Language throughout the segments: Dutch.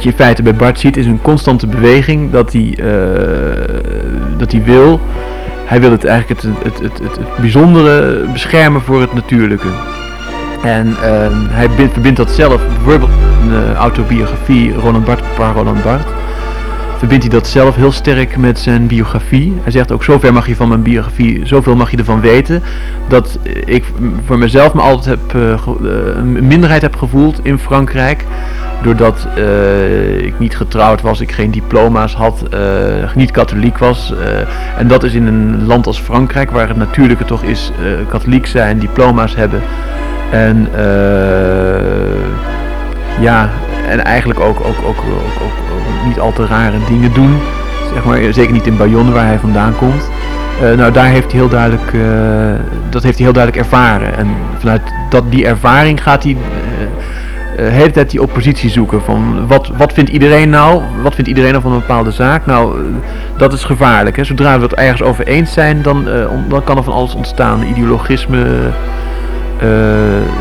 wat je in feite bij Bart ziet is een constante beweging dat hij, dat hij wil. Hij wil het eigenlijk het, het, het, het, bijzondere beschermen voor het natuurlijke. En ehm, hij verbindt dat zelf, bijvoorbeeld een uh, autobiografie, Roland Bart, par Roland Bart. Verbindt hij dat zelf heel sterk met zijn biografie. Hij zegt ook zover mag je van mijn biografie, zoveel mag je ervan weten. Dat ik voor mezelf me altijd heb, uh, een minderheid heb gevoeld in Frankrijk. Doordat uh, ik niet getrouwd was, ik geen diploma's had, niet katholiek was. en dat is in een land als Frankrijk, waar het natuurlijke toch is katholiek zijn, diploma's hebben. En ja, en eigenlijk ook, ook, ook, ook, niet al te rare dingen doen. Zeg maar, zeker niet in Bayonne waar hij vandaan komt. Uh, nou, daar heeft hij heel duidelijk, uh, dat heeft hij heel duidelijk ervaren. En vanuit dat, die ervaring gaat hij de hele tijd die oppositie zoeken. Van wat, wat vindt iedereen nou? Wat vindt iedereen nou van een bepaalde zaak? Nou, dat is gevaarlijk. Hè? Zodra we het ergens over eens zijn, dan, dan kan er van alles ontstaan. Ideologisme,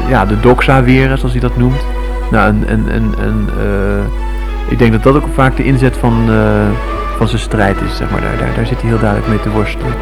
ja, de doxa weer, zoals hij dat noemt. Nou, en, en, en, en uh, ik denk dat dat ook vaak de inzet van, uh, van zijn strijd is, zeg maar. Daar, daar, daar zit hij heel duidelijk mee te worstelen.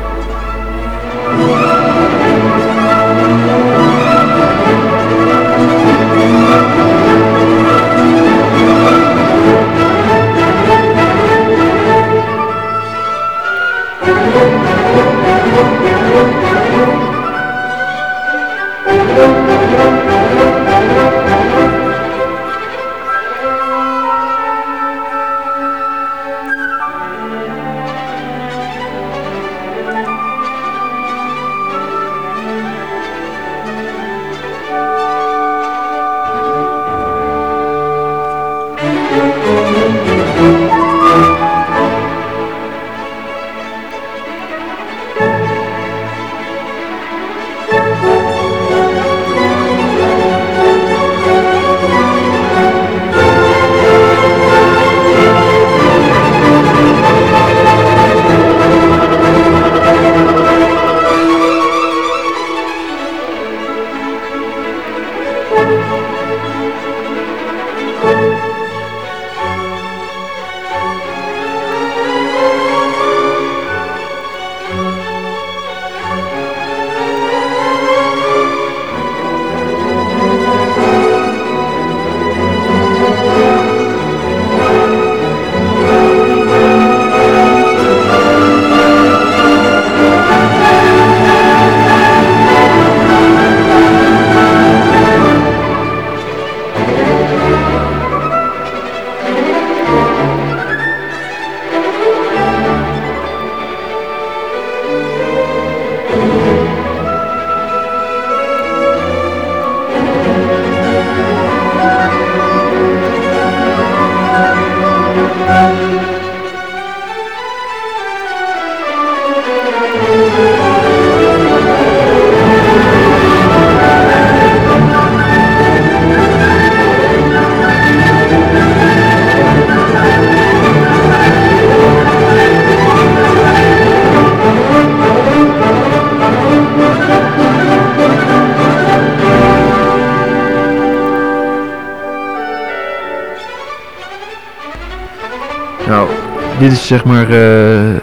Zeg maar uh,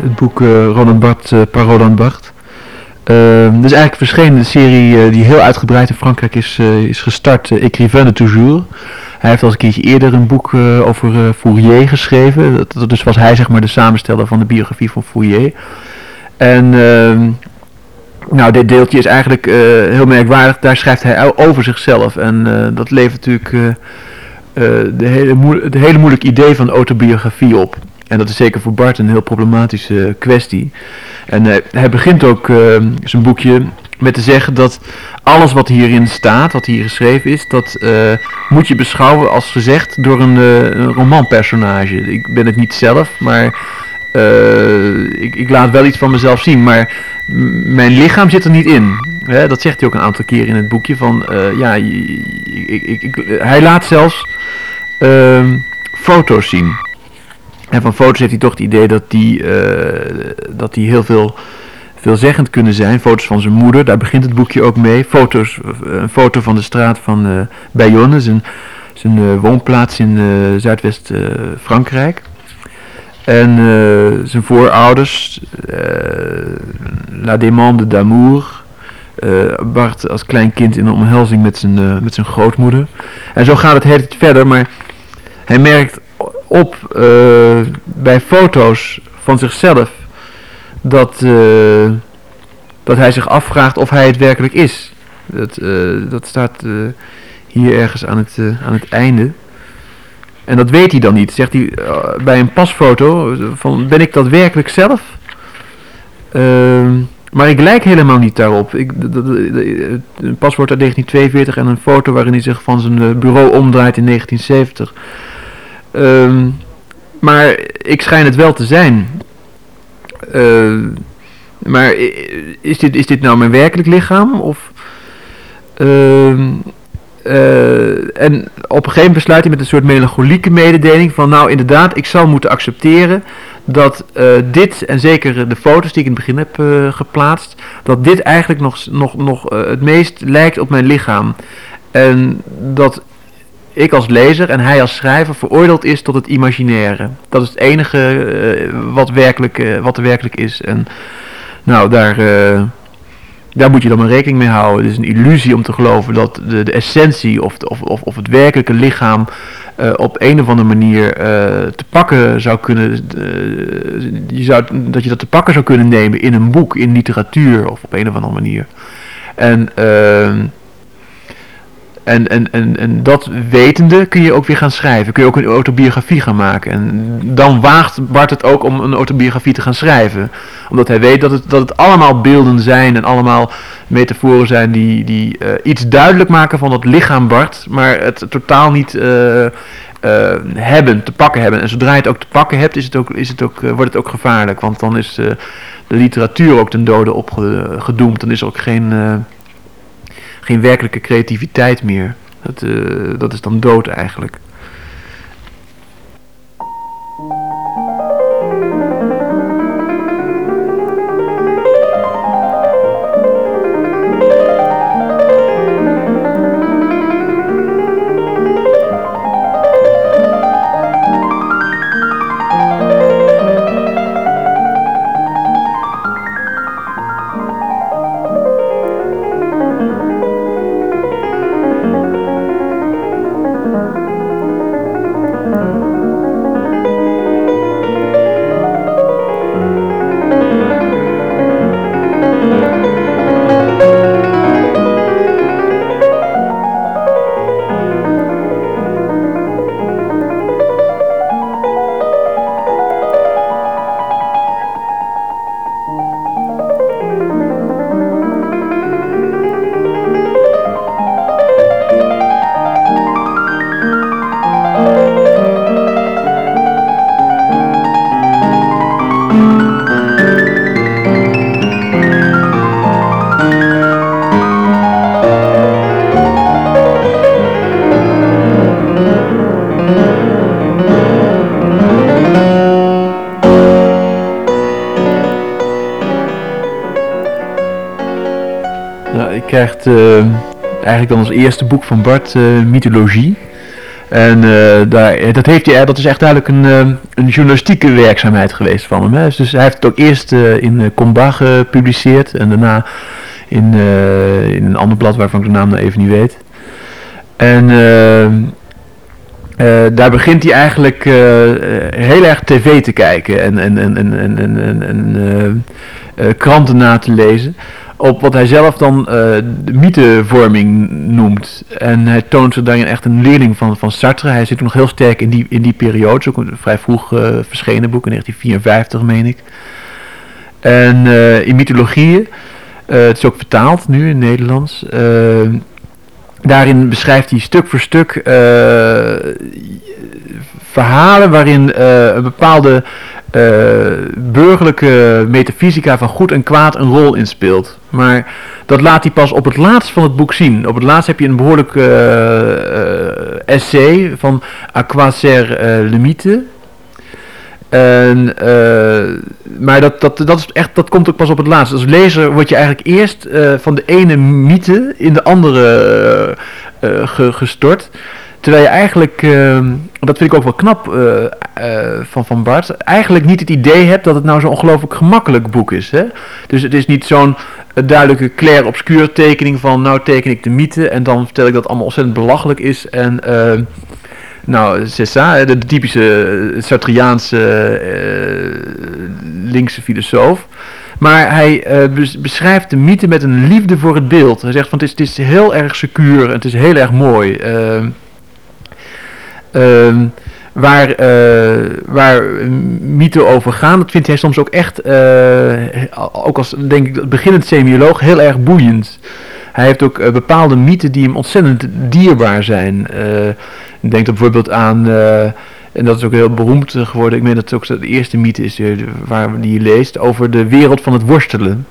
het boek uh, Roland Bart, uh, par Roland Bart. Ehm, dit is eigenlijk verschenen de serie die heel uitgebreid in Frankrijk is, is gestart, Écrivain de Toujours. Hij heeft al een keertje eerder een boek over Fourier geschreven. Dat, dat, dus was hij zeg maar de samensteller van de biografie van Fourier. En ehm, nou, dit deeltje is eigenlijk heel merkwaardig. Daar schrijft hij over zichzelf. En dat levert natuurlijk de hele, het hele moeilijk idee van autobiografie op. En dat is zeker voor Bart een heel problematische kwestie. En uh, hij begint ook uh, zijn boekje met te zeggen dat alles wat hierin staat, wat hier geschreven is, dat uh, moet je beschouwen als gezegd door een, een romanpersonage. Ik ben het niet zelf, maar ik, ik, laat wel iets van mezelf zien, maar mijn lichaam zit er niet in. Hè, dat zegt hij ook een aantal keer in het boekje. Van, ja, ik, ik, hij laat zelfs ehm, foto's zien. En van foto's heeft hij toch het idee dat die, uh, dat die heel veel veelzeggend kunnen zijn. Foto's van zijn moeder, daar begint het boekje ook mee. Foto's, een foto van de straat van uh, Bayonne, zijn, zijn woonplaats in Zuidwest-Frankrijk. En zijn voorouders, La Demande d'Amour, Bart als klein kind in een omhelzing met zijn, met zijn grootmoeder. En zo gaat het verder, maar hij merkt op bij foto's van zichzelf dat, uh, dat hij zich afvraagt of hij het werkelijk is. Dat, uh, dat staat hier ergens aan het, aan het einde. En dat weet hij dan niet. Zegt hij bij een pasfoto van ben ik dat werkelijk zelf? Ehm, maar ik lijk helemaal niet daarop. Ik, een pasfoto uit 1942 en een foto waarin hij zich van zijn bureau omdraait in 1970. Ehm, maar ik schijn het wel te zijn. Uh, maar is dit, is dit nou mijn werkelijk lichaam? Of, uh, uh, en op een gegeven moment besluit hij met een soort melancholieke mededeling van nou inderdaad, ik zal moeten accepteren dat uh, dit, en zeker de foto's die ik in het begin heb uh, geplaatst, dat dit eigenlijk nog, nog, nog het meest lijkt op mijn lichaam. En dat ik als lezer en hij als schrijver veroordeeld is tot het imaginaire. Dat is het enige uh, wat, werkelijk, uh, wat er werkelijk is. En nou, daar, uh, daar moet je dan maar rekening mee houden. Het is een illusie om te geloven dat de, de essentie of, of, of, of het werkelijke lichaam op een of andere manier te pakken zou kunnen. je zou, dat je dat te pakken zou kunnen nemen in een boek, in literatuur of op een of andere manier. En en, en, en, en dat wetende kun je ook weer gaan schrijven. Kun je ook een autobiografie gaan maken. En dan waagt Bart het ook om een autobiografie te gaan schrijven. Omdat hij weet dat het, dat het allemaal beelden zijn en allemaal metaforen zijn die, die uh, iets duidelijk maken van het lichaam Bart. Maar het totaal niet uh, uh, hebben, te pakken hebben. En zodra je het ook te pakken hebt, is het ook, is het ook, wordt het ook gevaarlijk. Want dan is de literatuur ook ten dode opgedoemd. Dan is er ook geen geen werkelijke creativiteit meer. Dat, uh, dat is dan dood eigenlijk. Dan als eerste boek van Bart uh, Mythologie. En uh, daar, dat, heeft hij, dat is echt duidelijk een, een journalistieke werkzaamheid geweest van hem. Hè. Dus hij heeft het ook eerst in Combat gepubliceerd en daarna in, in een ander blad waarvan ik de naam nou even niet weet. En daar begint hij eigenlijk heel erg tv te kijken en, en, en, en, en, en, en kranten na te lezen op wat hij zelf dan uh, de mythevorming noemt. En hij toont zich daarin echt een leerling van, van Sartre. Hij zit nog heel sterk in die, in die periode. ook een vrij vroeg uh, verschenen boek, in 1954 meen ik. En uh, in mythologieën, het is ook vertaald nu in Nederlands. daarin beschrijft hij stuk voor stuk verhalen waarin een bepaalde burgerlijke metafysica van goed en kwaad een rol in speelt. Maar dat laat hij pas op het laatst van het boek zien. Op het laatst heb je een behoorlijk uh, essay van Aquacer uh, Limite. En, maar dat, dat, dat, is echt, dat komt ook pas op het laatst. Als lezer word je eigenlijk eerst van de ene mythe in de andere gestort. Terwijl je eigenlijk, ehm, dat vind ik ook wel knap eh, eh, van, van Bart, eigenlijk niet het idee hebt dat het nou zo'n ongelooflijk gemakkelijk boek is. Hè? Dus het is niet zo'n duidelijke clair obscuur tekening van nou teken ik de mythe en dan vertel ik dat het allemaal ontzettend belachelijk is en... Uh, nou, Cessa, de, typische Sartriaanse linkse filosoof. Maar hij beschrijft de mythe met een liefde voor het beeld. Hij zegt van het is, het is heel erg secuur en het is heel erg mooi. Ehm, waar, uh, waar mythen over gaan, dat vindt hij soms ook echt, uh, ook als denk ik beginnend semioloog, heel erg boeiend. Hij heeft ook uh, bepaalde mythen die hem ontzettend dierbaar zijn. denk bijvoorbeeld aan, en dat is ook heel beroemd geworden, ik meen dat het ook de eerste mythe is waar, die je leest, over de wereld van het worstelen.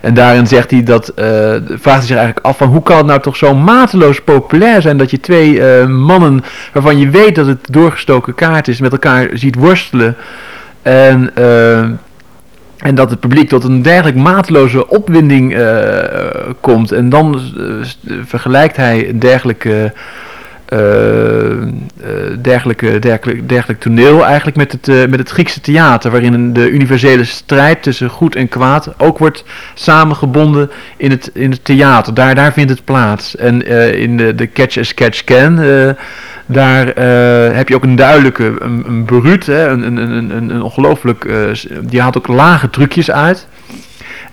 En daarin zegt hij dat, uh, vraagt hij zich eigenlijk af van hoe kan het nou toch zo mateloos populair zijn dat je twee uh, mannen waarvan je weet dat het doorgestoken kaart is met elkaar ziet worstelen. En, uh, en dat het publiek tot een dergelijk mateloze opwinding komt. En dan vergelijkt hij dergelijke dergelijke, dergelijke, dergelijk toneel eigenlijk met het, uh, met het Griekse theater, waarin de universele strijd tussen goed en kwaad ook wordt samengebonden in het, in het theater. Daar, daar vindt het plaats. En in de, de Catch as Catch Can, daar heb je ook een duidelijke, een, een bruut, hè, een, een, een, een ongelooflijk, die haalt ook lage trucjes uit.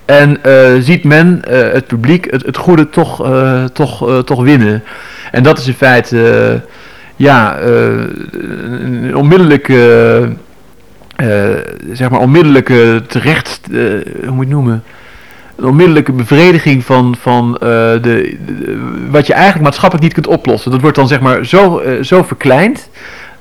En ziet men, het publiek, het, het goede toch, toch, toch winnen. En dat is in feite, eh, ja, eh, een onmiddellijke, eh, zeg maar onmiddellijke terecht, hoe moet je het noemen? Een onmiddellijke bevrediging van, van de, de, wat je eigenlijk maatschappelijk niet kunt oplossen. Dat wordt dan zeg maar zo, zo verkleind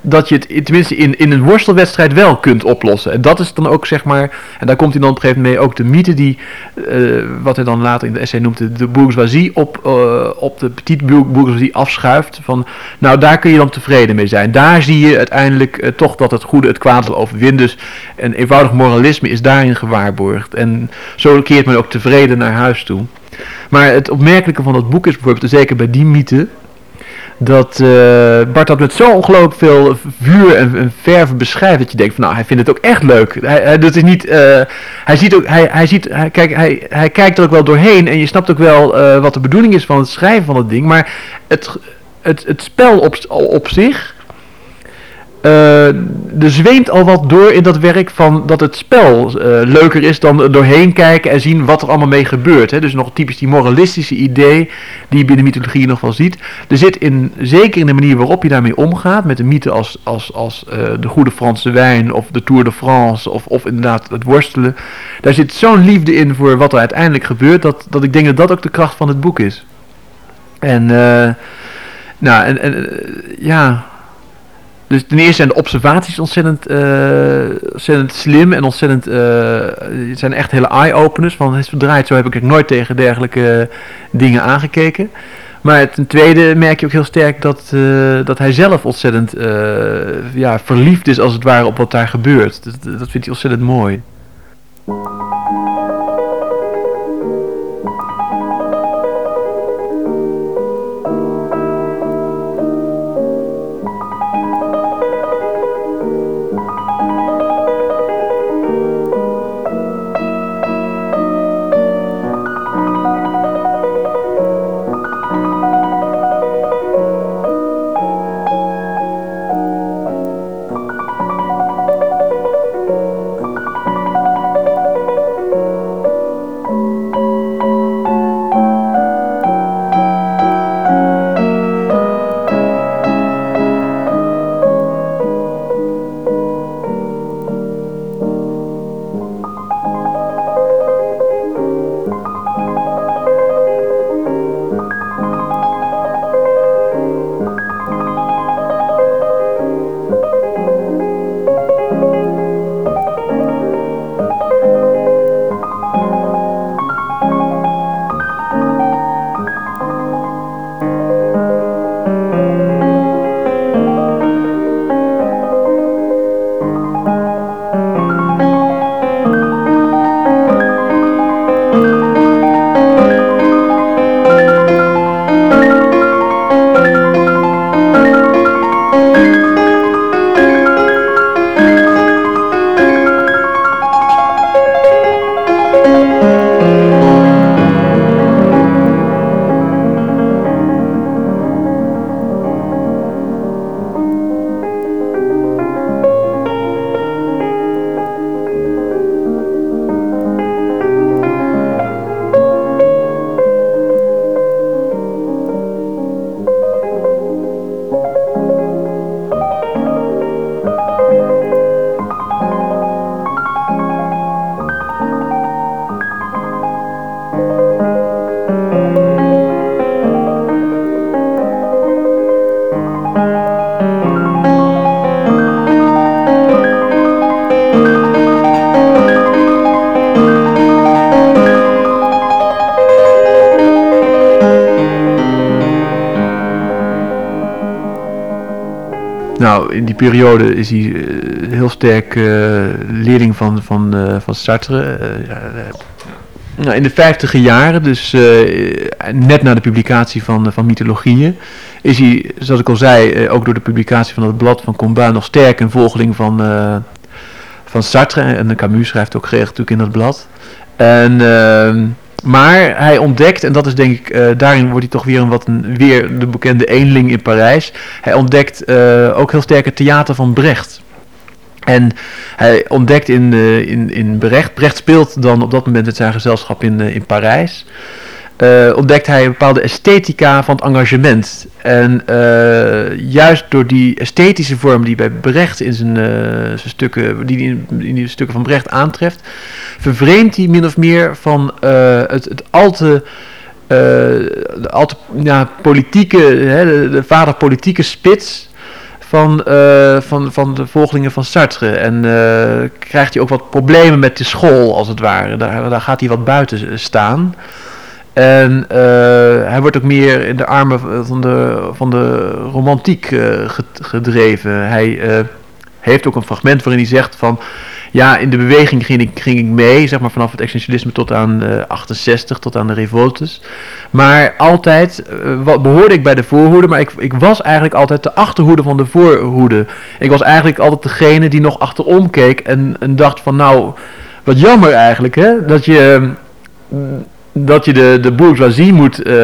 dat je het tenminste in, in een worstelwedstrijd wel kunt oplossen. En dat is dan ook zeg maar, en daar komt hij dan op een gegeven moment mee, ook de mythe die, uh, wat hij dan later in de essay noemt, de, bourgeoisie op, uh, op de petite bourgeoisie afschuift. Van, nou daar kun je dan tevreden mee zijn. Daar zie je uiteindelijk uh, toch dat het goede het kwaad zal overwinnen. Dus een eenvoudig moralisme is daarin gewaarborgd. En zo keert men ook tevreden naar huis toe. Maar het opmerkelijke van dat boek is bijvoorbeeld, zeker bij die mythe, dat uh, Bart dat met zo ongelooflijk veel vuur en, en, beschrijft dat je denkt van nou hij vindt het ook echt leuk. Hij, dat is niet, uh, hij ziet ook, hij, hij ziet, kijk, hij, hij kijkt er ook wel doorheen en je snapt ook wel uh, wat de bedoeling is van het schrijven van het ding, maar het, het, het spel op, op zich uh, er zweemt al wat door in dat werk van dat het spel uh, leuker is dan doorheen kijken en zien wat er allemaal mee gebeurt. Hè. Dus nog typisch die moralistische idee die je binnen mythologie nog wel ziet. Er zit in, zeker in de manier waarop je daarmee omgaat, met de mythe als, als, als uh, de goede Franse wijn of de Tour de France of, of inderdaad het worstelen. Daar zit zo'n liefde in voor wat er uiteindelijk gebeurt, dat, dat ik denk dat dat ook de kracht van het boek is. En, nou, en, en ja dus ten eerste zijn de observaties ontzettend, uh, ontzettend slim en ontzettend, uh, zijn echt hele eye-openers. Van het verdraaid, zo heb ik nooit tegen dergelijke dingen aangekeken. Maar ten tweede merk je ook heel sterk dat, dat hij zelf ontzettend ja, verliefd is als het ware op wat daar gebeurt. Dat, dat vindt hij ontzettend mooi. Nou, in die periode is hij heel sterk leerling van, van, van Sartre. Nou, in de vijftige jaren, dus net na de publicatie van, van Mythologieën, is hij, zoals ik al zei, ook door de publicatie van het blad van Combin nog sterk een volgeling van, van Sartre. En Camus schrijft ook geregeld natuurlijk in dat blad. En, ehm, maar hij ontdekt, en dat is denk ik, uh, daarin wordt hij toch weer een wat een, weer de bekende eenling in Parijs. Hij ontdekt uh, ook heel sterk het theater van Brecht. En hij ontdekt in, uh, in, in Brecht, Brecht speelt dan op dat moment met zijn gezelschap in, in Parijs uh, ontdekt hij een bepaalde esthetica van het engagement. En uh, juist door die esthetische vorm die bij Brecht in zijn, uh, zijn stukken, die in, die stukken van Brecht aantreft, vervreemdt hij min of meer van het, het al te, de al te ja, politieke, hè, de, de vader politieke spits van, van, van de volgelingen van Sartre. En krijgt hij ook wat problemen met de school, als het ware. Daar, daar gaat hij wat buiten staan. En uh, hij wordt ook meer in de armen van de, van de romantiek uh, gedreven. Hij uh, heeft ook een fragment waarin hij zegt van... Ja, in de beweging ging ik, ging ik mee, zeg maar vanaf het existentialisme tot aan 68, tot aan de revoltes. Maar altijd behoorde ik bij de voorhoede, maar ik, ik was eigenlijk altijd de achterhoede van de voorhoede. Ik was eigenlijk altijd degene die nog achterom keek en, en dacht van nou, wat jammer eigenlijk hè, dat je dat je de, de bourgeoisie moet, uh,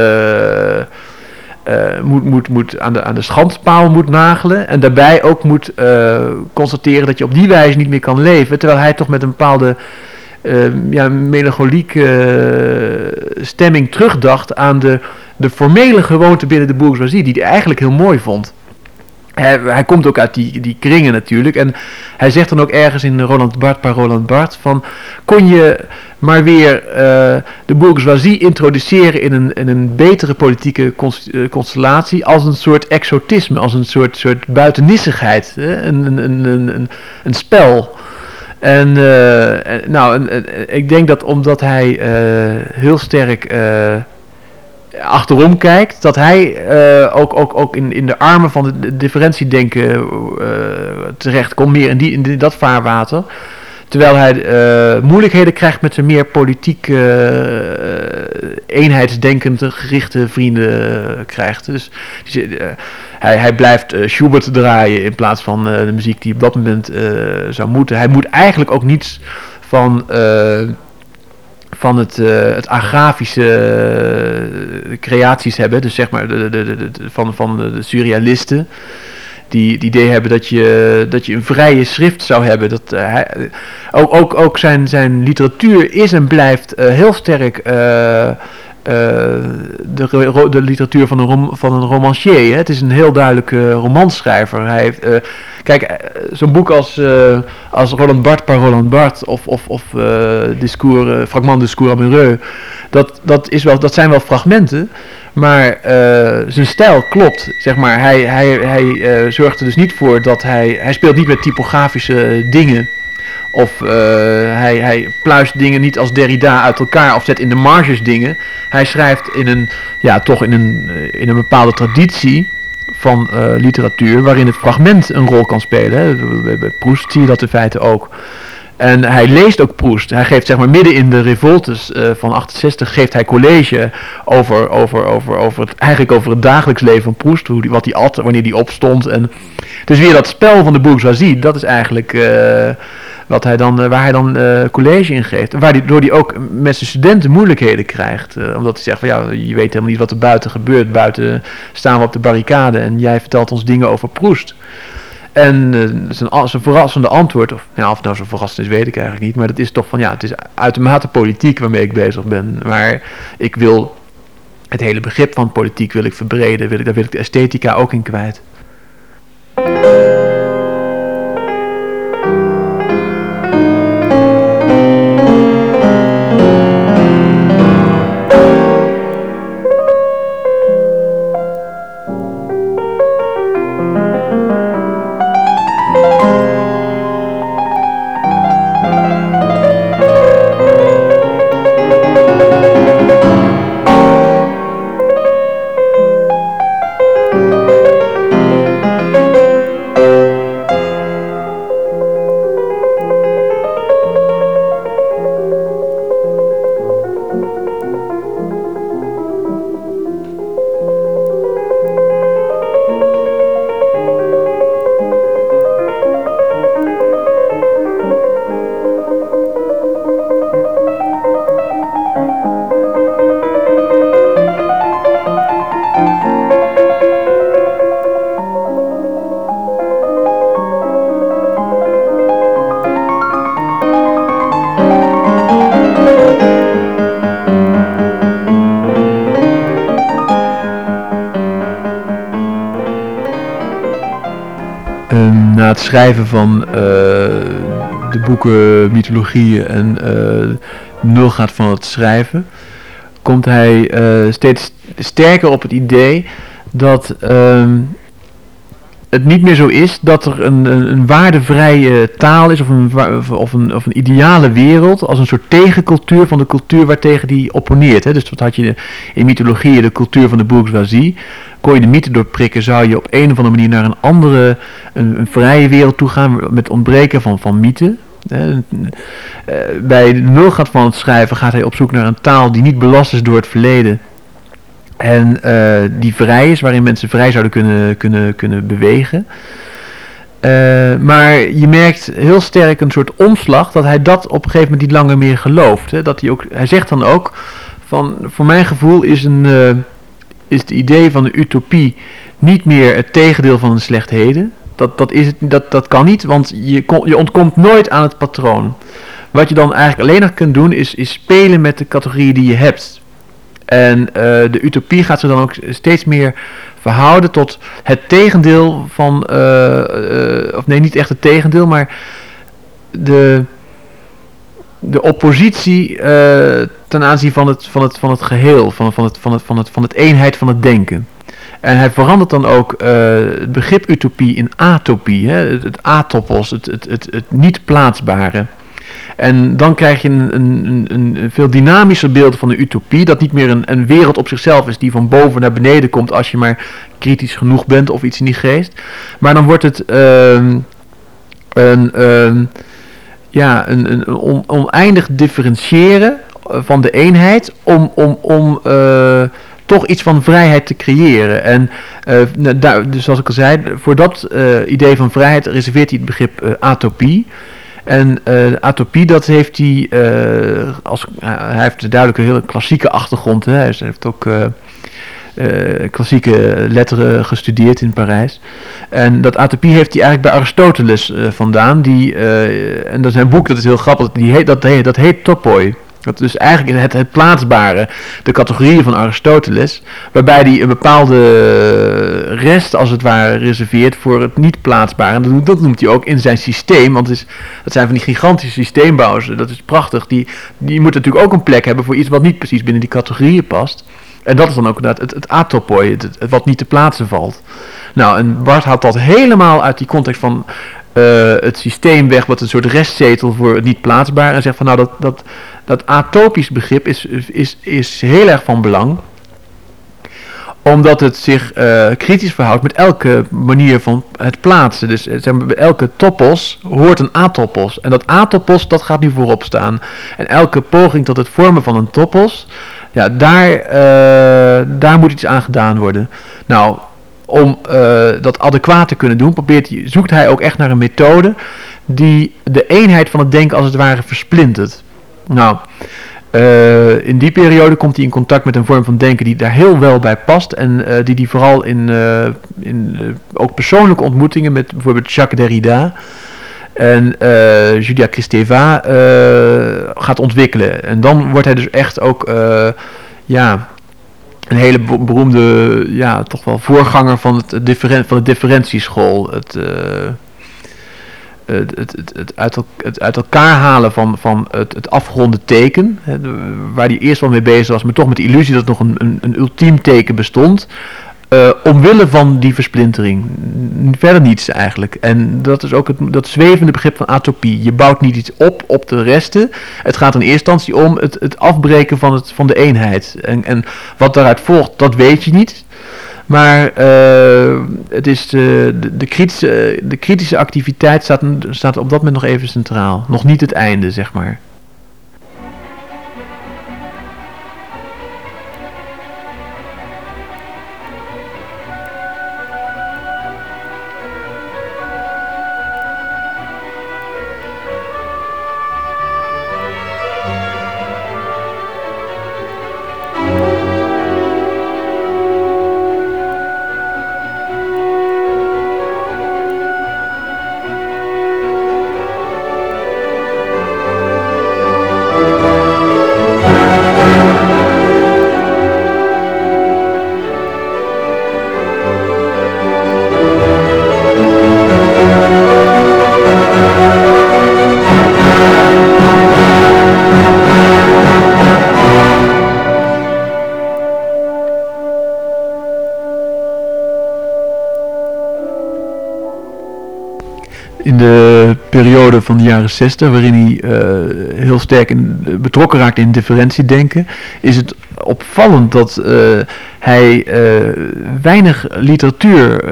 moet, moet, moet aan, de, aan de schandpaal moet nagelen. En daarbij ook moet uh, constateren dat je op die wijze niet meer kan leven. Terwijl hij toch met een bepaalde ja, melancholieke stemming terugdacht aan de, de formele gewoonte binnen de bourgeoisie. Die hij eigenlijk heel mooi vond. Hij, hij, komt ook uit die, die kringen natuurlijk. En hij zegt dan ook ergens in Roland Bart, par Roland Bart, van kon je maar weer uh, de bourgeoisie introduceren in een, in een betere politieke eh, constellatie als een soort exotisme, als een soort, soort buitennissigheid, hè? Een, een, een, een, een spel. En uh, nou, ik denk dat omdat hij heel sterk achterom kijkt, dat hij uh, ook, ook, ook in, in de armen van de differentiedenken uh, terecht komt, meer in, die, in dat vaarwater. Terwijl hij uh, moeilijkheden krijgt met zijn meer politiek eenheidsdenkende gerichte vrienden krijgt. Dus hij, hij blijft Schubert draaien in plaats van de muziek die op dat moment zou moeten. Hij moet eigenlijk ook niets van van het, uh, het agrafische uh, creaties hebben. Dus zeg maar de, de, de, van, van de, surrealisten. Die het idee hebben dat je, dat je een vrije schrift zou hebben. Dat, hij, ook, ook, ook zijn, zijn literatuur is en blijft heel sterk de, de literatuur van een, van een romancier. Hè. Het is een heel duidelijke romanschrijver. Hij heeft, kijk, zo'n boek als, als Roland Barthes par Roland Barthes of, of, of discours, Fragment Discours amoureux, dat, dat, is wel, dat zijn wel fragmenten. Maar zijn stijl klopt, zeg maar. Hij, hij, hij zorgt er dus niet voor dat hij... Hij speelt niet met typografische dingen of uh, hij, hij pluist dingen niet als Derrida uit elkaar of zet in de marges dingen. Hij schrijft in een, ja, toch in een, in een bepaalde traditie van uh, literatuur waarin het fragment een rol kan spelen. Bij Proust zie je dat in feite ook. En hij leest ook Proest. Hij geeft zeg maar midden in de revoltes van 68 geeft hij college over, over, over, over het, eigenlijk over het dagelijks leven van Proest. Hoe die, wat hij at, wanneer hij opstond. En, dus weer dat spel van de bourgeoisie, dat is eigenlijk... wat hij dan, eh, waar hij dan uh, college in geeft. Waardoor hij ook met zijn studenten moeilijkheden krijgt. Uh, omdat hij zegt van ja, je weet helemaal niet wat er buiten gebeurt. Buiten staan we op de barricade en jij vertelt ons dingen over Proest. En zijn, zijn verrassende antwoord, of, ja, of nou zo verrassend is, weet ik eigenlijk niet. Maar dat is toch van ja, het is uitermate politiek waarmee ik bezig ben. Maar ik wil het hele begrip van politiek wil ik verbreden. Wil ik, daar wil ik de esthetica ook in kwijt. Schrijven van de boeken, mythologieën en nul gaat van het schrijven, komt hij steeds sterker op het idee dat ehm, het niet meer zo is dat er een, een, waardevrije taal is of een, of, een, of een ideale wereld als een soort tegencultuur van de cultuur waartegen die opponeert. Hè. Dus wat had je in mythologie, de cultuur van de bourgeoisie. Kon je de mythe doorprikken, zou je op een of andere manier naar een andere, een, een vrije wereld toe gaan met ontbreken van, van mythe. Eh, bij de nulgat van het schrijven gaat hij op zoek naar een taal die niet belast is door het verleden en uh, die vrij is, waarin mensen vrij zouden kunnen, kunnen, kunnen bewegen. Uh, maar je merkt heel sterk een soort omslag dat hij dat op een gegeven moment niet langer meer gelooft. Hè? Dat hij, ook, hij zegt dan ook, van, voor mijn gevoel is, een, is het idee van de utopie niet meer het tegendeel van een slecht heden. Dat, dat, is het, dat, dat kan niet, want je, je ontkomt nooit aan het patroon. Wat je dan eigenlijk alleen nog kunt doen is, is spelen met de categorieën die je hebt. En uh, de utopie gaat zich dan ook steeds meer verhouden tot het tegendeel van, uh, uh, of nee, niet echt het tegendeel, maar de, de oppositie ten aanzien van het, van het, van het geheel, van, van, het, van, het, van, het, van het eenheid van het denken. En hij verandert dan ook het begrip utopie in atopie, hè? het, atopos, het, het, het, het niet plaatsbare. En dan krijg je een, een, een, veel dynamischer beeld van de utopie. Dat niet meer een, een wereld op zichzelf is die van boven naar beneden komt als je maar kritisch genoeg bent of iets in die geest. Maar dan wordt het uh, een, uh, ja, een, een oneindig differentiëren van de eenheid om, om, om uh, toch iets van vrijheid te creëren. En uh, daar, dus zoals ik al zei, voor dat idee van vrijheid reserveert hij het begrip atopie. En atopie, dat heeft hij, als, hij heeft duidelijk een hele klassieke achtergrond. Hè. Hij heeft ook klassieke letteren gestudeerd in Parijs. En dat atopie heeft hij eigenlijk bij Aristoteles vandaan. Die, en dat een boek, dat is heel grappig, die heet, dat, heet, dat heet Topoi. Dat is eigenlijk het, het plaatsbare, de categorieën van Aristoteles, waarbij hij een bepaalde rest als het ware reserveert voor het niet plaatsbare. En dat, dat noemt hij ook in zijn systeem, want is, dat zijn van die gigantische systeembouwers, dat is prachtig. Die, die moeten natuurlijk ook een plek hebben voor iets wat niet precies binnen die categorieën past. En dat is dan ook inderdaad het, het het, wat niet te plaatsen valt. Nou, en Bart haalt dat helemaal uit die context van uh, het systeem weg, wat een soort restzetel voor het niet plaatsbaar. En zegt van nou, dat, dat, dat atopisch begrip is, is, is heel erg van belang omdat het zich uh, kritisch verhoudt met elke manier van het plaatsen. Dus eh, zeg maar, elke topos hoort een atopos. En dat atopos, dat gaat nu voorop staan. En elke poging tot het vormen van een topos, ja, daar, uh, daar moet iets aan gedaan worden. Nou, om uh, dat adequaat te kunnen doen, probeert zoekt hij ook echt naar een methode die de eenheid van het denken als het ware versplintert. Nou, uh, in die periode komt hij in contact met een vorm van denken die daar heel wel bij past. En uh, die hij vooral in, in ook persoonlijke ontmoetingen met bijvoorbeeld Jacques Derrida en Julia Kristeva gaat ontwikkelen. En dan wordt hij dus echt ook ja, een hele beroemde, ja, toch wel voorganger van, het van de differentieschool. Het, het, het, het, uit, het uit elkaar halen van, van het, het afgeronde teken, hè, waar hij eerst wel mee bezig was, maar toch met de illusie dat nog een, een, een ultiem teken bestond, uh, omwille van die versplintering. Verder niets eigenlijk. En dat is ook het, dat zwevende begrip van atopie. Je bouwt niet iets op op de resten. Het gaat in eerste instantie om het, het afbreken van, het, van de eenheid. En, en wat daaruit volgt, dat weet je niet. Maar uh, het is, uh, de, de, kritische, de kritische activiteit staat, staat op dat moment nog even centraal. Nog niet het einde, zeg maar. Periode van de jaren 60, waarin hij heel sterk betrokken raakt in differentiedenken, is het opvallend dat hij weinig literatuur,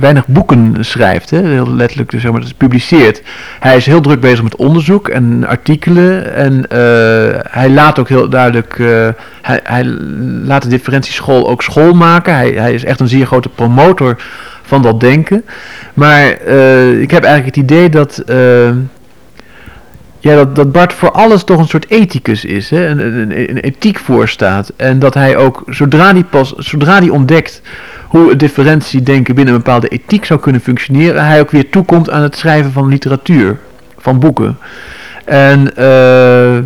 weinig boeken schrijft. Hè, heel letterlijk, dus, zeg maar, publiceert. Hij is heel druk bezig met onderzoek en artikelen. En hij laat ook heel duidelijk, hij, hij laat de differentieschool ook school maken. Hij, hij is echt een zeer grote promotor van dat denken. Maar uh, ik heb eigenlijk het idee dat, uh, ja, dat, dat Bart voor alles toch een soort ethicus is. Hè? Een, een, een ethiek voorstaat. En dat hij ook, zodra die, pas, zodra die ontdekt hoe het differentiedenken binnen een bepaalde ethiek zou kunnen functioneren, hij ook weer toekomt aan het schrijven van literatuur, van boeken. En... Uh,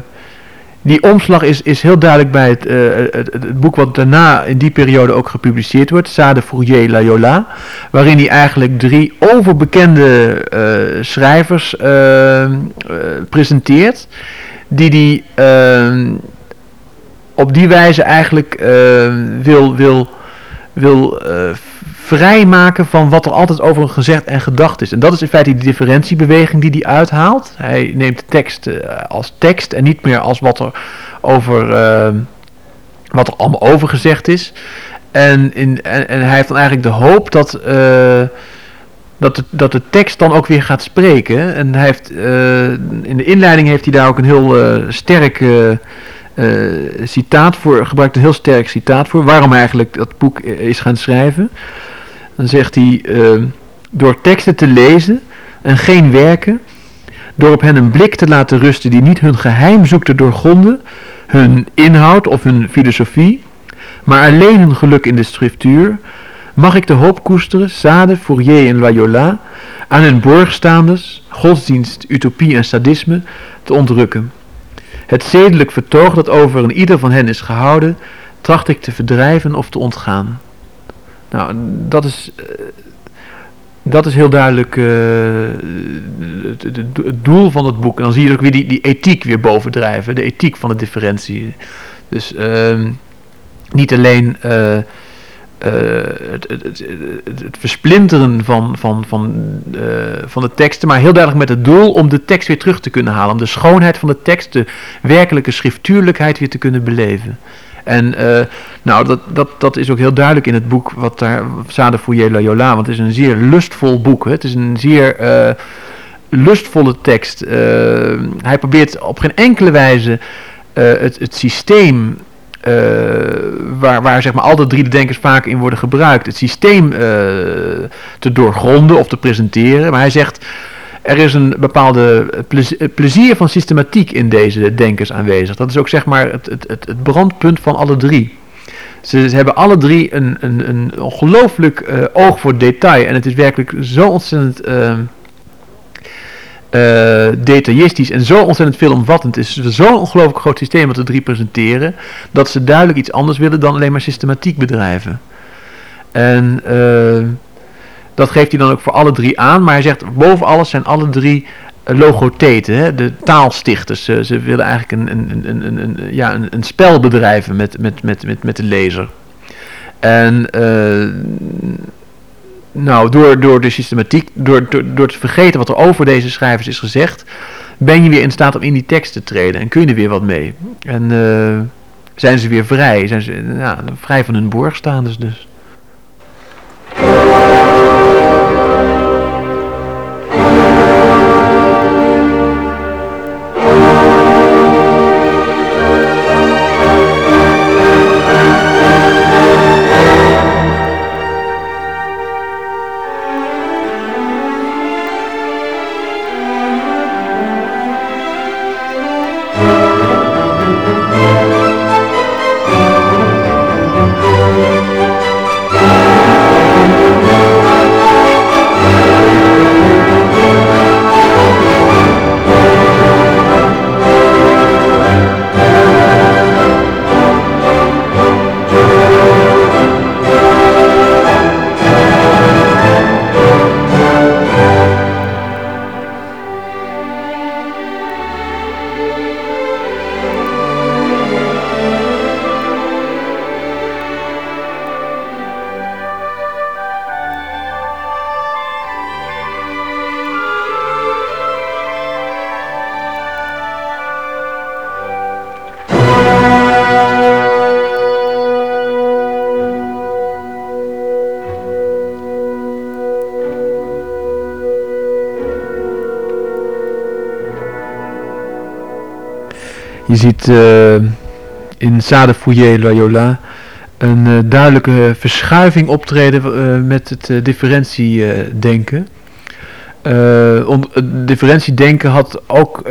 die omslag is, is heel duidelijk bij het, uh, het, het, boek wat daarna in die periode ook gepubliceerd wordt, Sade Fourier Layola, waarin hij eigenlijk drie overbekende uh, schrijvers uh, presenteert, die hij op die wijze eigenlijk wil, wil, wil vrijmaken van wat er altijd over gezegd en gedacht is. En dat is in feite die differentiebeweging die hij uithaalt. Hij neemt de tekst uh, als tekst en niet meer als wat er over uh, wat er allemaal over gezegd is. En, in, en, en, hij heeft dan eigenlijk de hoop dat, uh, dat, de, dat de tekst dan ook weer gaat spreken. En hij heeft, in de inleiding heeft hij daar ook een heel sterk citaat voor, gebruikt een heel sterk citaat voor, waarom hij eigenlijk dat boek is gaan schrijven. Dan zegt hij, uh, door teksten te lezen en geen werken, door op hen een blik te laten rusten die niet hun geheim zoekt te doorgronden, hun inhoud of hun filosofie, maar alleen hun geluk in de structuur, mag ik de hoop koesteren, Sade, Fourier en Loyola, aan hun borgstaanders, godsdienst, utopie en sadisme, te ontrukken. Het zedelijk vertoog dat over een ieder van hen is gehouden, tracht ik te verdrijven of te ontgaan. Nou, dat is, uh, dat is heel duidelijk uh, het, het, het, doel van het boek. En dan zie je ook weer die, die ethiek weer bovendrijven, de ethiek van de differentie. Dus uh, niet alleen uh, het, het, versplinteren van, van, van, van de teksten, maar heel duidelijk met het doel om de tekst weer terug te kunnen halen. Om de schoonheid van de tekst, de werkelijke schriftuurlijkheid weer te kunnen beleven. En uh, nou, dat, dat, dat is ook heel duidelijk in het boek wat daar, Sade Fouillé Loyola, want het is een zeer lustvol boek. Hè? Het is een zeer uh, lustvolle tekst. Uh, hij probeert op geen enkele wijze het, het systeem waar, waar zeg maar al de drie denkers vaak in worden gebruikt, het systeem te doorgronden of te presenteren. Maar hij zegt, er is een bepaalde plezier van systematiek in deze denkers aanwezig. Dat is ook zeg maar het, het, het, brandpunt van alle drie. Ze, hebben alle drie een, een, een ongelooflijk uh, oog voor detail. En het is werkelijk zo ontzettend uh, detailistisch en zo ontzettend veelomvattend. Het is zo'n ongelooflijk groot systeem wat de drie presenteren. Dat ze duidelijk iets anders willen dan alleen maar systematiek bedrijven. En dat geeft hij dan ook voor alle drie aan. Maar hij zegt, boven alles zijn alle drie eh, logotheten, hè, de taalstichters. Ze, willen eigenlijk een, een, een, een, ja, een, spel bedrijven met, met, met, met, met de lezer. En uh, nou, door, door de systematiek, door, door, door te vergeten wat er over deze schrijvers is gezegd, ben je weer in staat om in die tekst te treden en kun je er weer wat mee. En uh, zijn ze weer vrij, zijn ze vrij van hun borgstaanders dus. Ziet in Sade Fouillé Loyola een duidelijke verschuiving optreden met het differentiedenken. Om, het differentiedenken had ook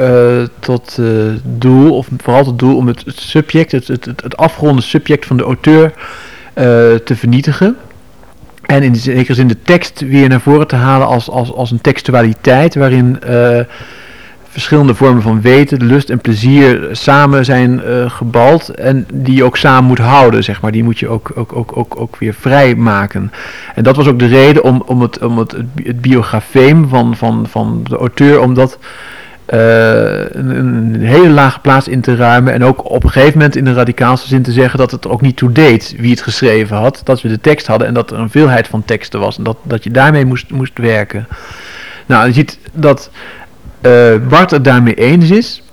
tot doel, of vooral tot doel, om het, het subject, het, het, het, afgeronde subject van de auteur te vernietigen. En in zekere zin de tekst weer naar voren te halen als, als, als een textualiteit waarin verschillende vormen van weten, lust en plezier samen zijn uh, gebald en die je ook samen moet houden, zeg maar. Die moet je ook, ook, ook, ook, ook weer vrij maken. En dat was ook de reden om, om, het, om het, het biografeem van, van, van de auteur, om dat uh, een, een, hele lage plaats in te ruimen en ook op een gegeven moment in de radicaalste zin te zeggen dat het ook niet toe deed wie het geschreven had, dat we de tekst hadden en dat er een veelheid van teksten was en dat, dat je daarmee moest, moest werken. Nou, je ziet dat Bart het daarmee eens is.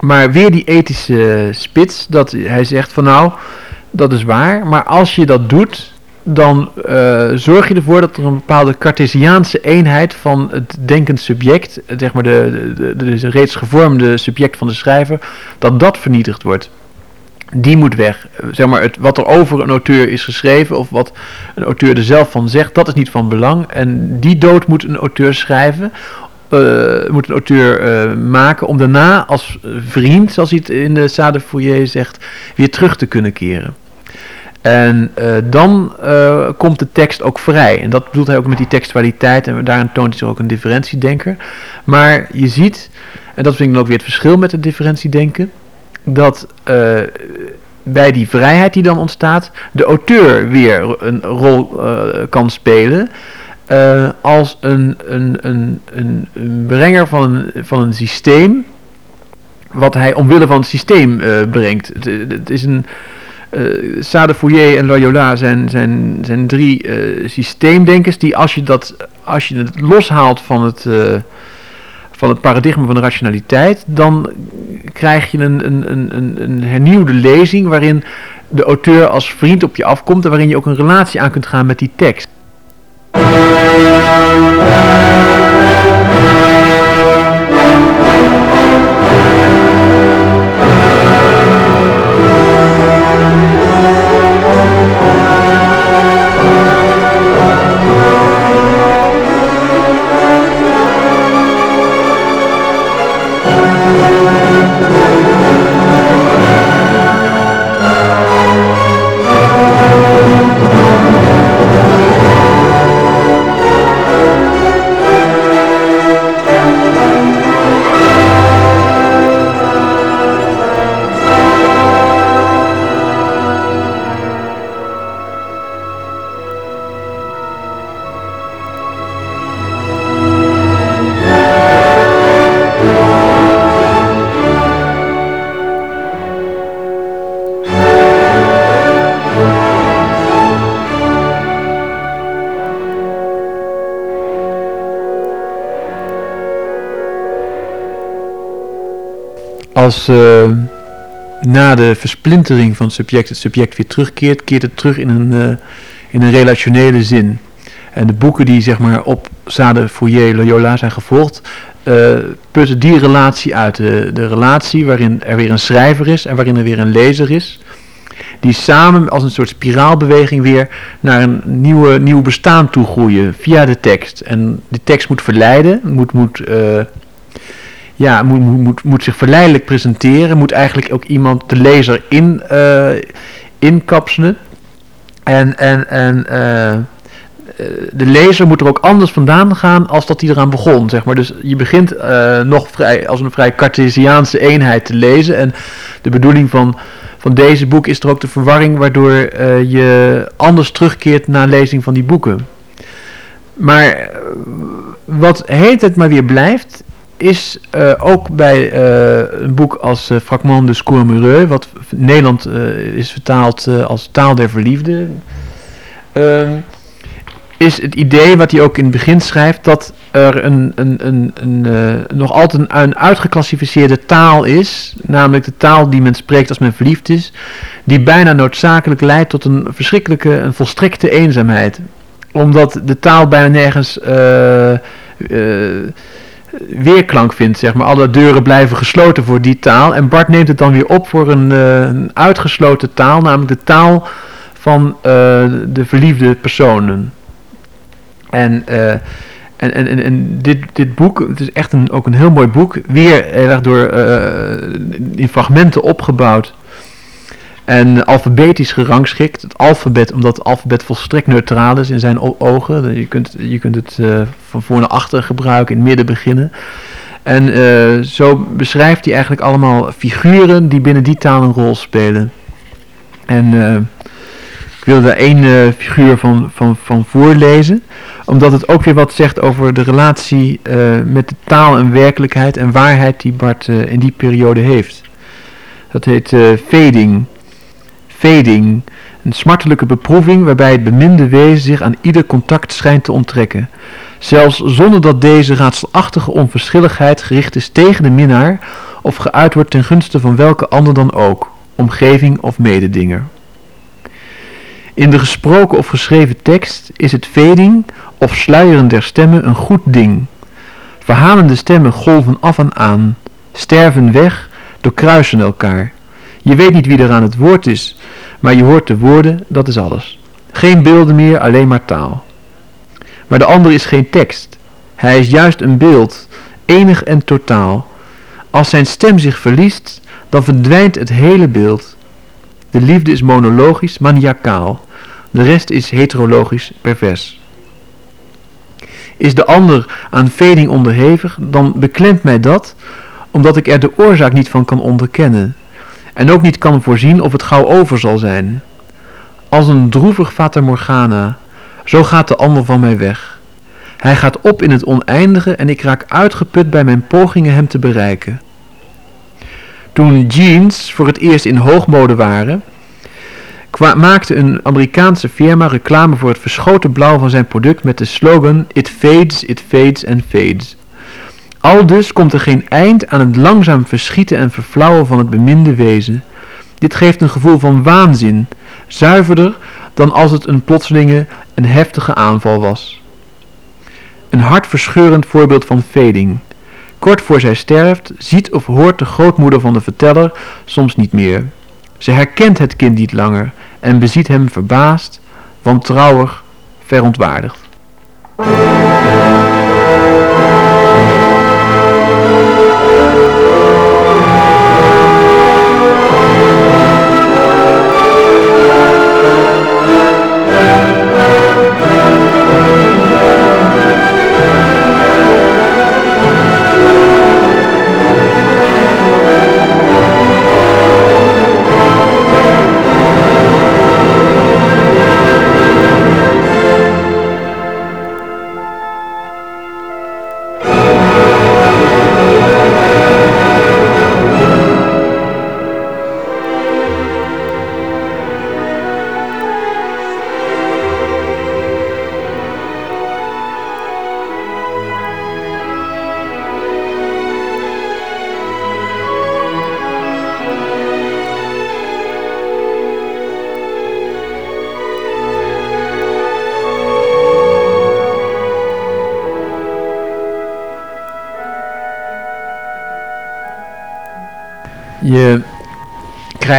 Maar weer die ethische spits, dat hij zegt van nou, dat is waar. Maar als je dat doet, dan uh, zorg je ervoor dat er een bepaalde Cartesiaanse eenheid van het denkend subject, zeg maar de, de, de, reeds gevormde subject van de schrijver, dat dat vernietigd wordt. Die moet weg. Zeg maar, het, wat er over een auteur is geschreven, of wat een auteur er zelf van zegt, dat is niet van belang. En die dood moet een auteur schrijven, uh, moet een auteur uh, maken om daarna als vriend, zoals hij het in de Sade Fourier zegt, weer terug te kunnen keren. En uh, dan komt de tekst ook vrij. En dat bedoelt hij ook met die textualiteit. En daarin toont hij zich ook een differentiedenker. Maar je ziet, en dat vind ik dan ook weer het verschil met het differentiedenken, dat bij die vrijheid die dan ontstaat, de auteur weer een rol kan spelen. Uh, als een, een, een, een, een brenger van een, van een systeem, wat hij omwille van het systeem uh, brengt. Het, is een. Uh, Sade Fouillé en Loyola zijn, zijn, zijn drie systeemdenkers die als je, dat, als je het loshaalt van het, van het paradigma van de rationaliteit, dan krijg je een, een, een, een hernieuwde lezing waarin de auteur als vriend op je afkomt en waarin je ook een relatie aan kunt gaan met die tekst. Thank you. Als uh, na de versplintering van het subject het subject weer terugkeert, keert het terug in een, uh, in een relationele zin. En de boeken die zeg maar op Sade Fourier Loyola zijn gevolgd, uh, putten die relatie uit. De, de relatie waarin er weer een schrijver is en waarin er weer een lezer is. Die samen als een soort spiraalbeweging weer naar een nieuwe, nieuw bestaan toe groeien via de tekst. En die tekst moet verleiden, moet, moet ja, moet, moet, moet zich verleidelijk presenteren. Moet eigenlijk ook iemand de lezer in, uh, inkapselen. En, en, en uh, de lezer moet er ook anders vandaan gaan als dat hij eraan begon. Zeg maar. Dus je begint nog vrij, als een vrij Cartesiaanse eenheid te lezen. En de bedoeling van, van deze boek is er ook de verwarring waardoor je anders terugkeert na lezing van die boeken. Maar wat heet het maar weer blijft, is uh, ook bij uh, een boek als uh, Fragment de Scourmureux, wat Nederland is vertaald als Taal der Verliefden, ehm, is het idee wat hij ook in het begin schrijft, dat er een, een, een, een nog altijd een, een uitgeclassificeerde taal is, namelijk de taal die men spreekt als men verliefd is, die bijna noodzakelijk leidt tot een verschrikkelijke, een volstrekte eenzaamheid. Omdat de taal bijna nergens weerklank vindt, zeg maar. Alle deuren blijven gesloten voor die taal. En Bart neemt het dan weer op voor een, een uitgesloten taal, namelijk de taal van de verliefde personen. En, en, en, en, dit, dit boek, het is echt een, ook een heel mooi boek, weer erg door, in fragmenten opgebouwd. En alfabetisch gerangschikt. Het alfabet, omdat het alfabet volstrekt neutraal is in zijn ogen. Je kunt, je kunt het uh, van voor naar achter gebruiken, in het midden beginnen. En uh, zo beschrijft hij eigenlijk allemaal figuren die binnen die taal een rol spelen. En uh, ik wil daar één figuur van, van, van voorlezen. Omdat het ook weer wat zegt over de relatie met de taal en werkelijkheid en waarheid die Bart in die periode heeft. Dat heet Fading. Fading, een smartelijke beproeving waarbij het beminde wezen zich aan ieder contact schijnt te onttrekken, zelfs zonder dat deze raadselachtige onverschilligheid gericht is tegen de minnaar of geuit wordt ten gunste van welke ander dan ook, omgeving of mededinger. In de gesproken of geschreven tekst is het fading of sluieren der stemmen een goed ding. Verhalende stemmen golven af en aan, sterven weg, doorkruisen elkaar. Je weet niet wie er aan het woord is, maar je hoort de woorden, dat is alles. Geen beelden meer, alleen maar taal. Maar de ander is geen tekst. Hij is juist een beeld, enig en totaal. Als zijn stem zich verliest, dan verdwijnt het hele beeld. De liefde is monologisch, maniakaal. De rest is heterologisch, pervers. Is de ander aan veding onderhevig, dan beklemt mij dat, omdat ik er de oorzaak niet van kan onderkennen en ook niet kan voorzien of het gauw over zal zijn. Als een droevig Fata Morgana, zo gaat de ander van mij weg. Hij gaat op in het oneindige en ik raak uitgeput bij mijn pogingen hem te bereiken. Toen jeans voor het eerst in hoogmode waren, maakte een Amerikaanse firma reclame voor het verschoten blauw van zijn product met de slogan It fades, it fades and fades. Aldus komt er geen eind aan het langzaam verschieten en verflauwen van het beminde wezen. Dit geeft een gevoel van waanzin, zuiverder dan als het een plotselinge en heftige aanval was. Een hartverscheurend voorbeeld van fading. Kort voor zij sterft, ziet of hoort de grootmoeder van de verteller soms niet meer. Ze herkent het kind niet langer en beziet hem verbaasd, wantrouwig, verontwaardigd.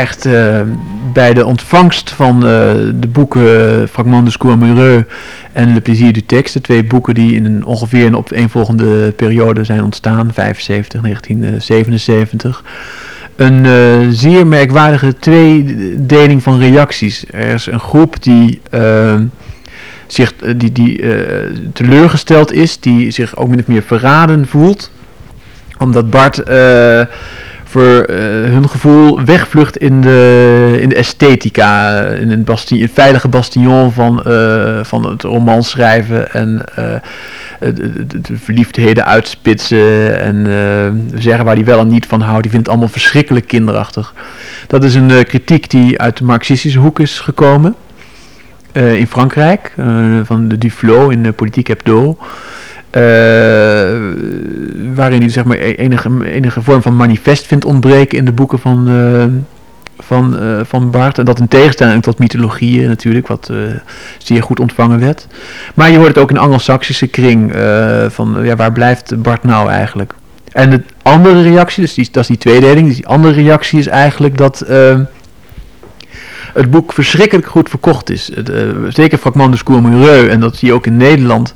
Krijgt uh, bij de ontvangst van uh, de boeken Fragment de Scour Amoureux en Le Plaisir du Texte, twee boeken die in een ongeveer een opeenvolgende periode zijn ontstaan, 75, 1977, een zeer merkwaardige tweedeling van reacties. Er is een groep die zich die, die teleurgesteld is, die zich ook min of meer verraden voelt, omdat Bart voor uh, hun gevoel wegvlucht in de, in de esthetica, in een, veilige bastion van, uh, van het romans schrijven en uh, de, de, verliefdheden uitspitsen en zeggen waar hij wel en niet van houdt. Die vindt het allemaal verschrikkelijk kinderachtig. Dat is een kritiek die uit de marxistische hoek is gekomen in Frankrijk, van de Duflo in de Politiek Hebdo. Uh, waarin hij zeg maar, e-, enige, enige vorm van manifest vindt ontbreken in de boeken van uh, van, van Bart. En dat in tegenstelling tot mythologieën natuurlijk, wat zeer goed ontvangen werd. Maar je hoort het ook in de Anglo-Saxische kring, van ja, waar blijft Bart nou eigenlijk? En de andere reactie, dus die, dat is die tweedeling, dus die andere reactie is eigenlijk dat het boek verschrikkelijk goed verkocht is. Het, uh, zeker Fragment de Scourmureux, en dat zie je ook in Nederland.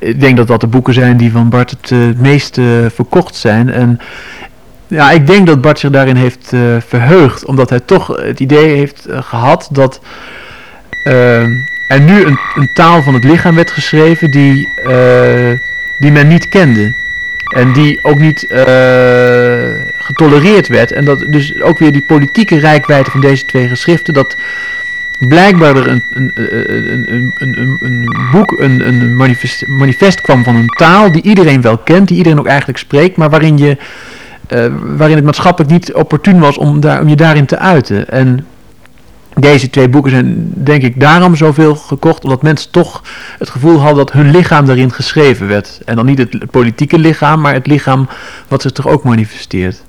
Ik denk dat dat de boeken zijn die van Bart het, uh, meest uh, verkocht zijn. En ja, ik denk dat Bart zich daarin heeft verheugd, omdat hij toch het idee heeft gehad dat er nu een, een, taal van het lichaam werd geschreven die, die men niet kende. En die ook niet getolereerd werd. En dat dus ook weer die politieke rijkwijde van deze twee geschriften, dat blijkbaar er een, een, een, een, een boek, een, een manifest, manifest kwam van een taal die iedereen wel kent, die iedereen ook eigenlijk spreekt, maar waarin, je, uh, waarin het maatschappelijk niet opportun was om, daar, om je daarin te uiten. En deze twee boeken zijn denk ik daarom zoveel gekocht, omdat mensen toch het gevoel hadden dat hun lichaam daarin geschreven werd. En dan niet het politieke lichaam, maar het lichaam wat zich toch ook manifesteert.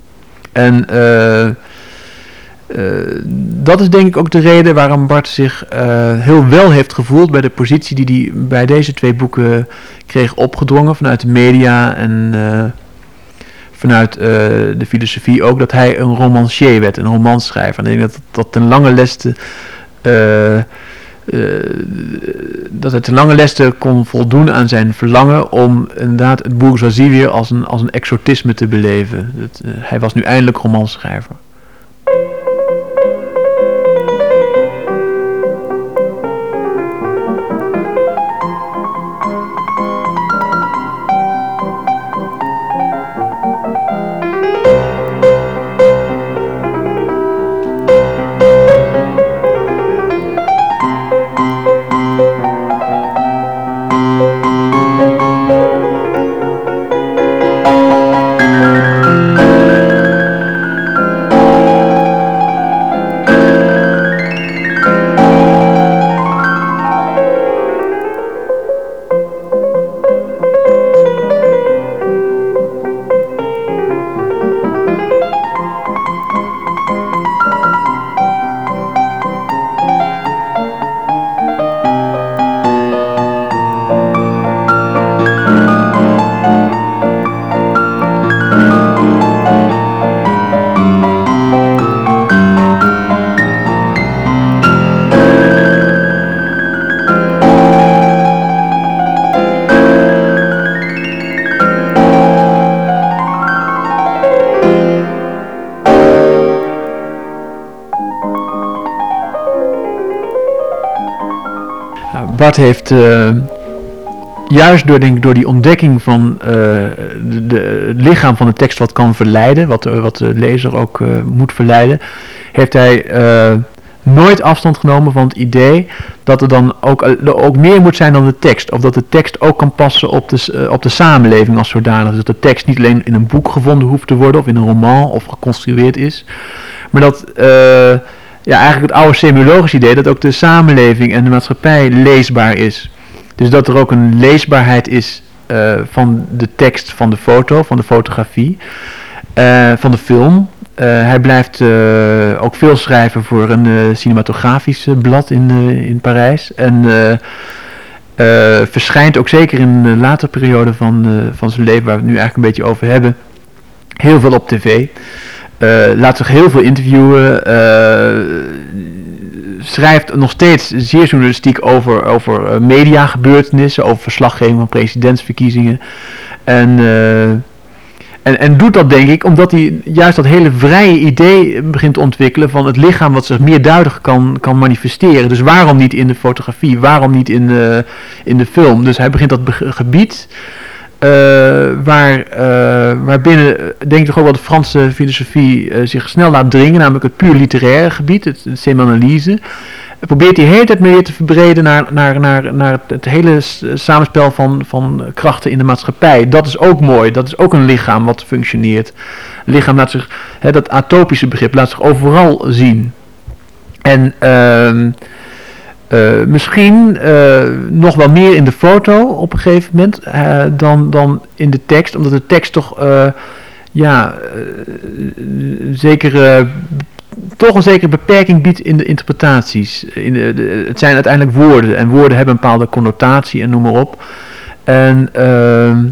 En uh, dat is denk ik ook de reden waarom Bart zich uh, heel wel heeft gevoeld bij de positie die hij bij deze twee boeken kreeg opgedrongen vanuit de media en vanuit de filosofie ook, dat hij een romancier werd, een romanschrijver. En ik denk dat dat ten lange leste dat het ten lange leste kon voldoen aan zijn verlangen om inderdaad het bourgeoisie weer als een, als een exotisme te beleven. Het, uh, hij was nu eindelijk romanschrijver. Heeft uh, juist door, denk door die ontdekking van uh, de, het lichaam van de tekst wat kan verleiden, wat, wat de lezer ook moet verleiden, heeft hij nooit afstand genomen van het idee dat er dan ook, ook meer moet zijn dan de tekst. Of dat de tekst ook kan passen op de, op de samenleving als zodanig. Dus dat de tekst niet alleen in een boek gevonden hoeft te worden of in een roman of geconstrueerd is. Maar dat ja, eigenlijk het oude semiologisch idee dat ook de samenleving en de maatschappij leesbaar is. Dus dat er ook een leesbaarheid is uh, van de tekst van de foto, van de fotografie, uh, van de film. Uh, hij blijft ook veel schrijven voor een cinematografisch blad in, in Parijs. En verschijnt ook zeker in de latere periode van, van zijn leven, waar we het nu eigenlijk een beetje over hebben, heel veel op tv. Uh, laat zich heel veel interviewen. Uh, schrijft nog steeds zeer journalistiek over, over uh, mediagebeurtenissen, over verslaggeving van presidentsverkiezingen. En, en, en doet dat denk ik omdat hij juist dat hele vrije idee begint te ontwikkelen van het lichaam wat zich meer duidelijk kan, kan manifesteren. Dus waarom niet in de fotografie, waarom niet in de, in de film? Dus hij begint dat gebied waar, uh, waarbinnen, denk ik toch ook wel de Franse filosofie uh, zich snel laat dringen, namelijk het puur literaire gebied, het, semanalyse. Probeert de hele tijd meer te verbreden naar, naar, naar, naar het, hele samenspel van, van krachten in de maatschappij. Dat is ook mooi, dat is ook een lichaam wat functioneert. lichaam laat zich, hè, dat atopische begrip, laat zich overal zien. En... Uh, uh, misschien uh, nog wel meer in de foto op een gegeven moment uh, dan, dan in de tekst, omdat de tekst toch ja, zekere toch een zekere beperking biedt in de interpretaties. In de, het zijn uiteindelijk woorden en woorden hebben een bepaalde connotatie en noem maar op. En ehm,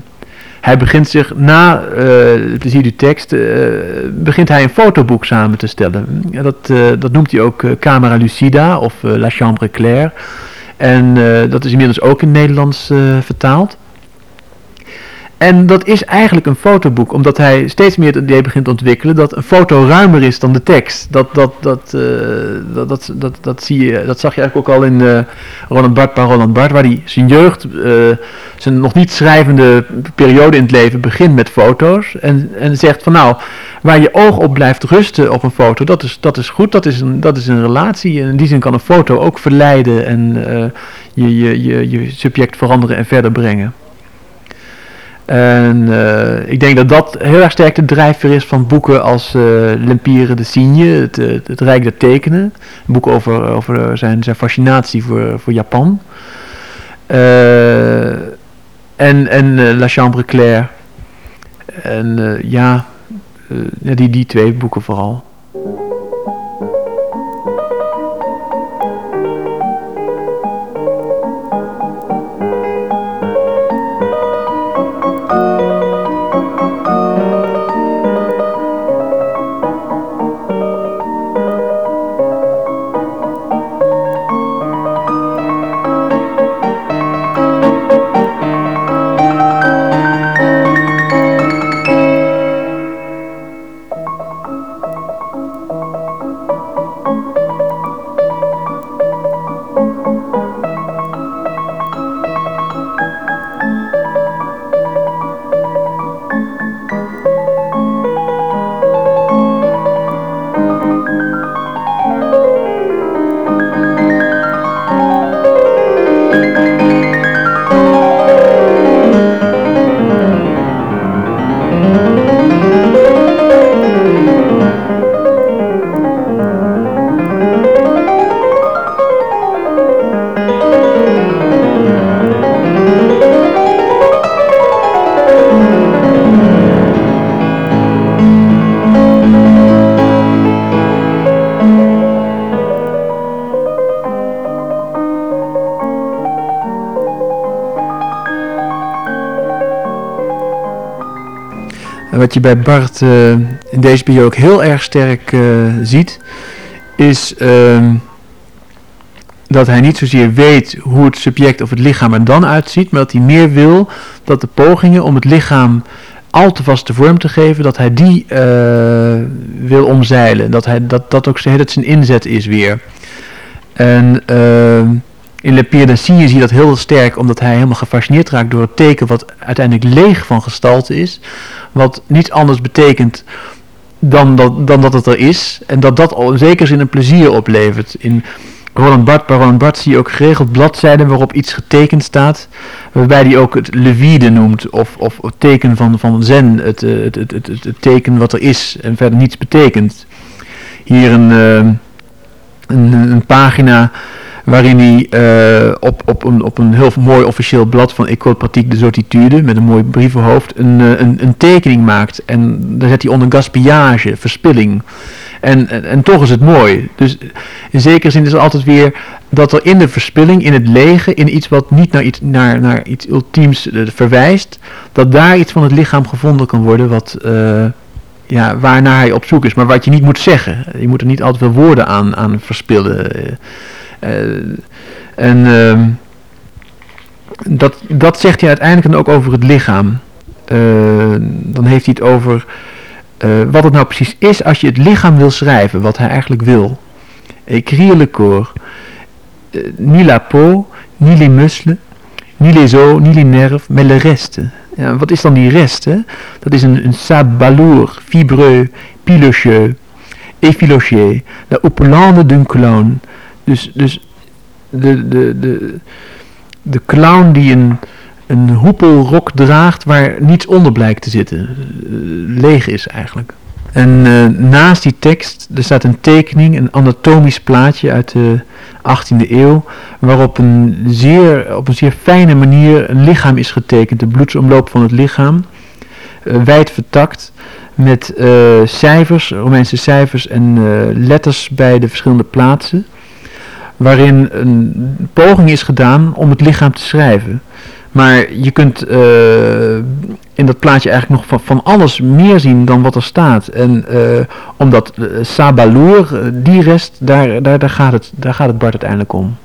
hij begint zich na het plezier du tekst, uh, begint hij een fotoboek samen te stellen. Dat, uh, dat noemt hij ook Camera Lucida of La Chambre Claire. En dat is inmiddels ook in Nederlands vertaald. En dat is eigenlijk een fotoboek, omdat hij steeds meer het idee begint te ontwikkelen dat een foto ruimer is dan de tekst. Dat, dat, dat, uh, dat, dat, dat, dat, zie je, dat zag je eigenlijk ook al in uh, Roland bij Roland Barthes, waar hij zijn jeugd, uh, zijn nog niet schrijvende periode in het leven begint met foto's. En, en zegt van nou, waar je oog op blijft rusten op een foto, dat is, dat is goed, dat is, een, dat is een relatie. En in die zin kan een foto ook verleiden en je, je, je, je subject veranderen en verder brengen. En uh, ik denk dat dat heel erg sterk de drijfveer is van boeken als uh, L'Empire de Signe, het, het, het, Rijk der Tekenen. Een boek over, over zijn, zijn fascinatie voor, voor Japan. En en La Chambre Claire. En ja, die, die twee boeken vooral. Je bij Bart uh, in deze periode ook heel erg sterk uh, ziet, is uh, dat hij niet zozeer weet hoe het subject of het lichaam er dan uitziet, maar dat hij meer wil dat de pogingen om het lichaam al te vaste vorm te geven, dat hij die uh, wil omzeilen. Dat, hij, dat dat ook zijn inzet is weer. En ehm, in Le Pierre zie je dat heel sterk, omdat hij helemaal gefascineerd raakt door het teken wat uiteindelijk leeg van gestalte is. Wat niets anders betekent dan dat, dan dat het er is. En dat dat in zekere zin een plezier oplevert. In Roland Barthes, bij Roland Barthes zie je ook geregeld bladzijden waarop iets getekend staat. Waarbij hij ook het levide noemt. Of, of het teken van, van zen. Het, het, het, het, het, teken wat er is en verder niets betekent. Hier een, een, een pagina waarin hij uh, op, op, een, op een heel mooi officieel blad van École Pratique de Zotitude, met een mooi brievenhoofd, een, uh, een, een tekening maakt. En daar zet hij onder gaspillage, verspilling. En, en, en, toch is het mooi. Dus in zekere zin is er altijd weer dat er in de verspilling, in het lege, in iets wat niet naar iets, naar, naar iets ultiems uh, verwijst, dat daar iets van het lichaam gevonden kan worden wat, ja, waarnaar hij op zoek is. Maar wat je niet moet zeggen. Je moet er niet altijd veel woorden aan, aan verspillen. Uh, en uh, dat, dat zegt hij uiteindelijk dan ook over het lichaam. Uh, dan heeft hij het over uh, wat het nou precies is als je het lichaam wil schrijven, wat hij eigenlijk wil. Écrire le corps. ni la peau, ni les muscles, ni les os, ni les nerfs, mais le reste. Ja, wat is dan die rest? Hè? Dat is een, een sabalour, fibreux, pilocheux, effiloché, la opulande d'un clown. Dus, dus de, de, de, de clown die een, een hoepelrok draagt waar niets onder blijkt te zitten. Uh, leeg is eigenlijk. En uh, naast die tekst, er staat een tekening, een anatomisch plaatje uit de 18e eeuw, waarop een zeer, op een zeer fijne manier een lichaam is getekend, de bloedsomloop van het lichaam. wijd vertakt met cijfers, Romeinse cijfers en letters bij de verschillende plaatsen. Waarin een poging is gedaan om het lichaam te schrijven. Maar je kunt uh, in dat plaatje eigenlijk nog van, van, alles meer zien dan wat er staat. En uh, omdat uh, Sabalour, die rest, daar, daar, daar, gaat het, daar gaat het Bart uiteindelijk om.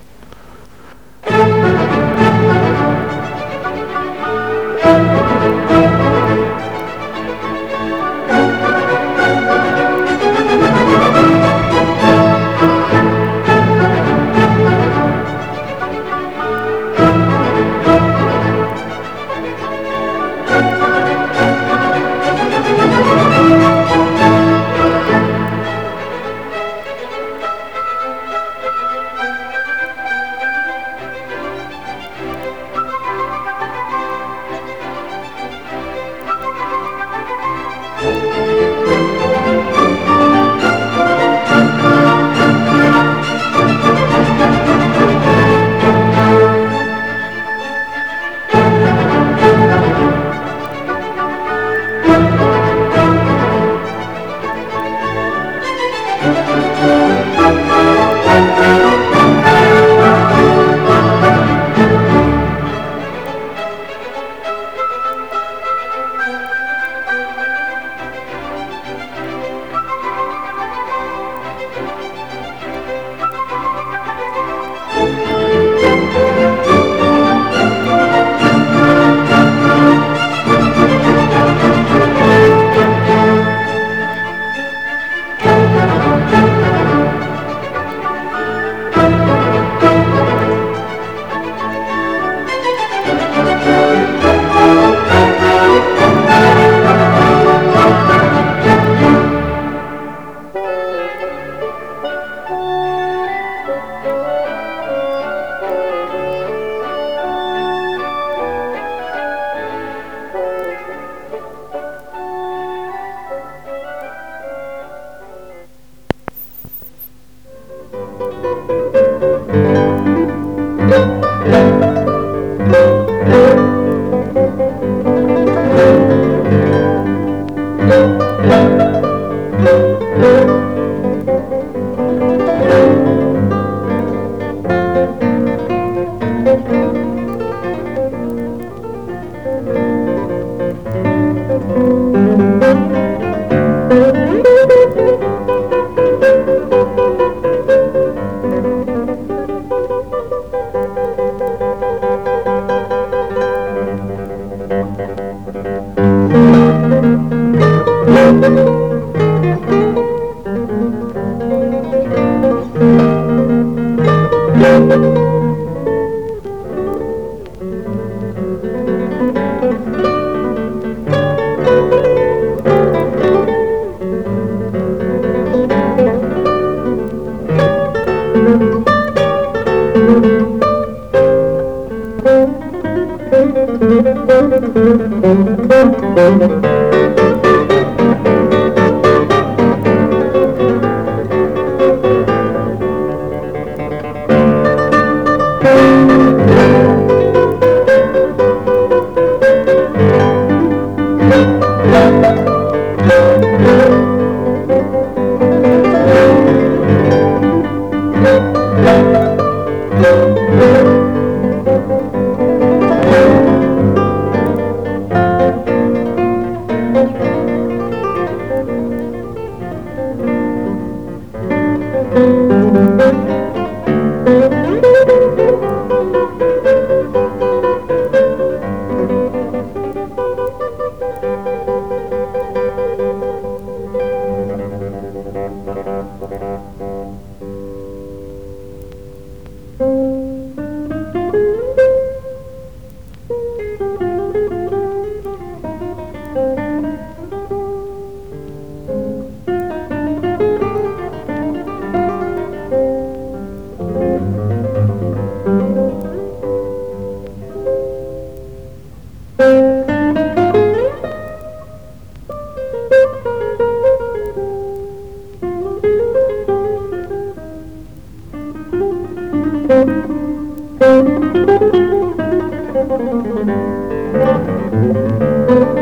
Thank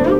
you.